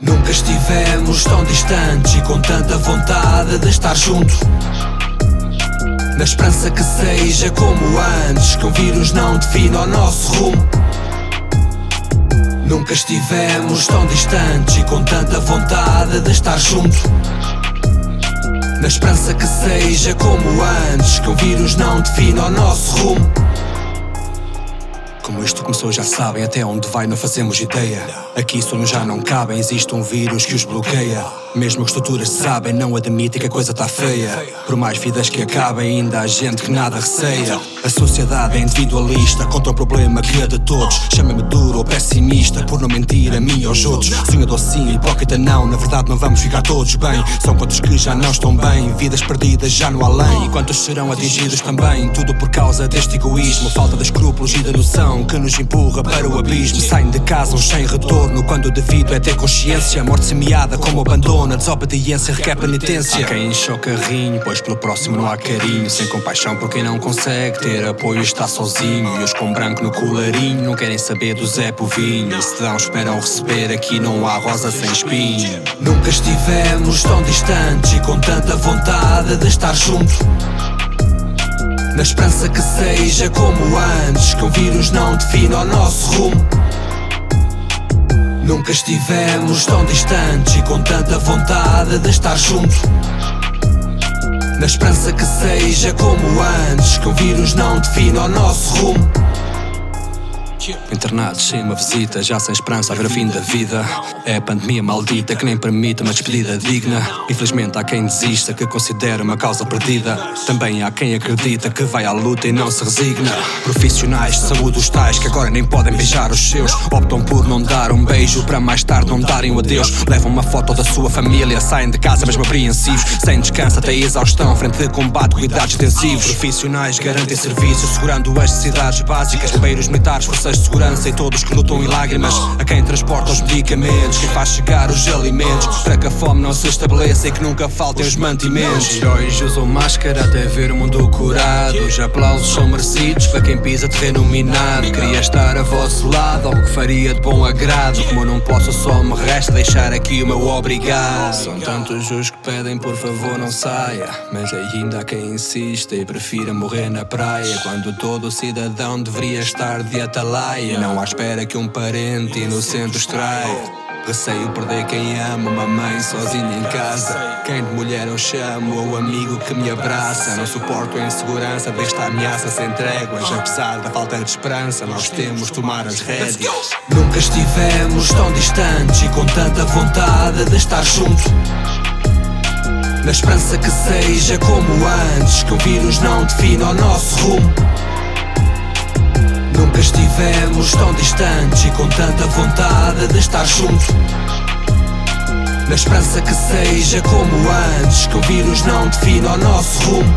Nunca estivemos tão distantes e com tanta vontade de estar junto. Na esperança que seja como antes, que o vírus não defina o nosso rumo. Nunca estivemos tão distantes e com tanta vontade de estar junto. Na esperança que seja como antes, que o vírus não defina o nosso rumo. Como isto começou já sabem, até onde vai não fazemos ideia. Aqui sonhos já não cabem, existe um vírus que os bloqueia. Mesmo que estruturas sabem, não admitem que a coisa tá feia. Por mais vidas que acabem, ainda há gente que nada receia. A sociedade é individualista contra um problema que é de todos. Chama-me duro ou pessimista por não mentir a mim e aos outros. Sonhador sim, hipócrita não, na verdade não vamos ficar todos bem. São quantos que já não estão bem, vidas perdidas já no além. E quantos serão atingidos também, tudo por causa deste egoísmo. Falta de escrúpulos e de noção que nos empurra para o abismo. Saem de casa uns sem retorno, quando o devido é ter consciência. Morte semeada como abandono, desobediência requer penitência. Há quem enche o carrinho, pois pelo próximo não há carinho. Sem compaixão por quem não consegue ter apoio, está sozinho. E os com branco no colarinho não querem saber do Zé Povinho. E se dão, esperam receber, aqui não há rosa sem espinho. Nunca estivemos tão distantes e com tanta vontade de estar juntos. Na esperança que seja como antes, que o vírus não defina o nosso rumo. Nunca estivemos tão distantes e com tanta vontade de estar juntos. Na esperança que seja como antes, que o vírus não defina o nosso rumo. Internados sem uma visita, já sem esperança a ver o fim da vida. É a pandemia maldita que nem permite uma despedida digna. Infelizmente há quem desista, que considera uma causa perdida. Também há quem acredita que vai à luta e não se resigna. Profissionais de saúde, os tais que agora nem podem beijar os seus. Optam por não dar um beijo para mais tarde não darem o adeus. Levam uma foto da sua família, saem de casa mesmo apreensivos. Sem descanso até exaustão, frente de combate, cuidados intensivos. Profissionais garantem serviços, segurando as necessidades básicas. Bombeiros militares, forças de segurança e todos que lutam em lágrimas. A quem transporta os medicamentos, quem faz chegar os alimentos. Para que a fome não se estabeleça e que nunca faltem os mantimentos. Os heróis usam máscara até ver o mundo curado. Os aplausos são merecidos para quem pisa terreno minado. Queria estar a vosso lado, algo que faria de bom agrado. Como eu não posso, só me resta deixar aqui o meu obrigado. São tantos os que pedem, por favor, não saia. Mas ainda há quem insista e prefira morrer na praia. Quando todo cidadão deveria estar de atalaia. Não à espera que um parente inocente os traia. Receio perder quem ama, uma mãe sozinha em casa. Quem de mulher eu chamo, ou amigo que me abraça. Não suporto a insegurança desta ameaça sem tréguas. Apesar da falta de esperança, nós temos de tomar as rédeas. Nunca estivemos tão distantes e com tanta vontade de estar juntos. Na esperança que seja como antes, que o vírus não defina o nosso rumo. Estivemos tão distantes e com tanta vontade de estar juntos. Na esperança que seja como antes, que o vírus não defina o nosso rumo.